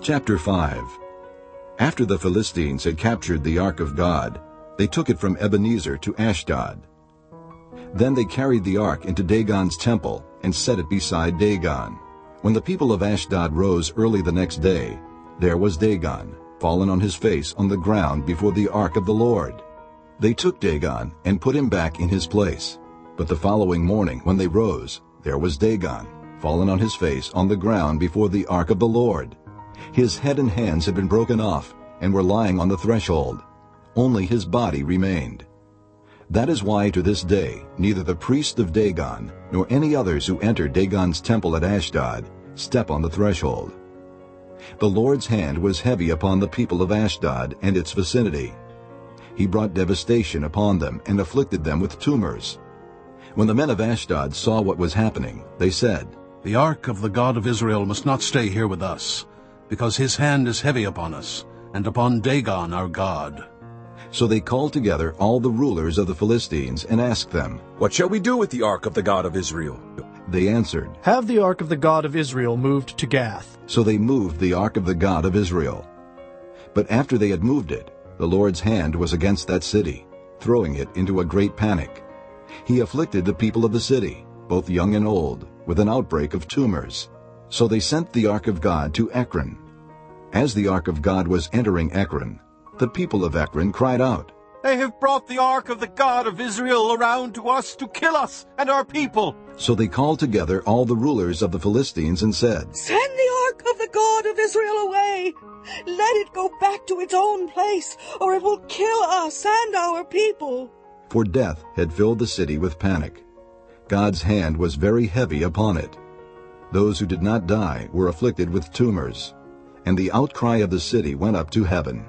Chapter 5 After the Philistines had captured the ark of God, they took it from Ebenezer to Ashdod. Then they carried the ark into Dagon's temple and set it beside Dagon. When the people of Ashdod rose early the next day, there was Dagon, fallen on his face on the ground before the ark of the Lord. They took Dagon and put him back in his place. But the following morning when they rose, there was Dagon, fallen on his face on the ground before the ark of the Lord. His head and hands had been broken off and were lying on the threshold. Only his body remained. That is why to this day neither the priest of Dagon nor any others who enter Dagon's temple at Ashdod step on the threshold. The Lord's hand was heavy upon the people of Ashdod and its vicinity. He brought devastation upon them and afflicted them with tumors. When the men of Ashdod saw what was happening, they said, The ark of the God of Israel must not stay here with us, because his hand is heavy upon us, and upon Dagon our God. So they called together all the rulers of the Philistines and asked them, What shall we do with the ark of the God of Israel? They answered, Have the ark of the God of Israel moved to Gath. So they moved the ark of the God of Israel. But after they had moved it, the Lord's hand was against that city, throwing it into a great panic. He afflicted the people of the city, both young and old, with an outbreak of tumors. So they sent the ark of God to Ekron. As the ark of God was entering Ekron, the people of Ekron cried out, They have brought the ark of the God of Israel around to us to kill us and our people. So they called together all the rulers of the Philistines and said, Send the ark of the God of Israel away. Let it go back to its own place, or it will kill us and our people. For death had filled the city with panic. God's hand was very heavy upon it. Those who did not die were afflicted with tumors, and the outcry of the city went up to heaven.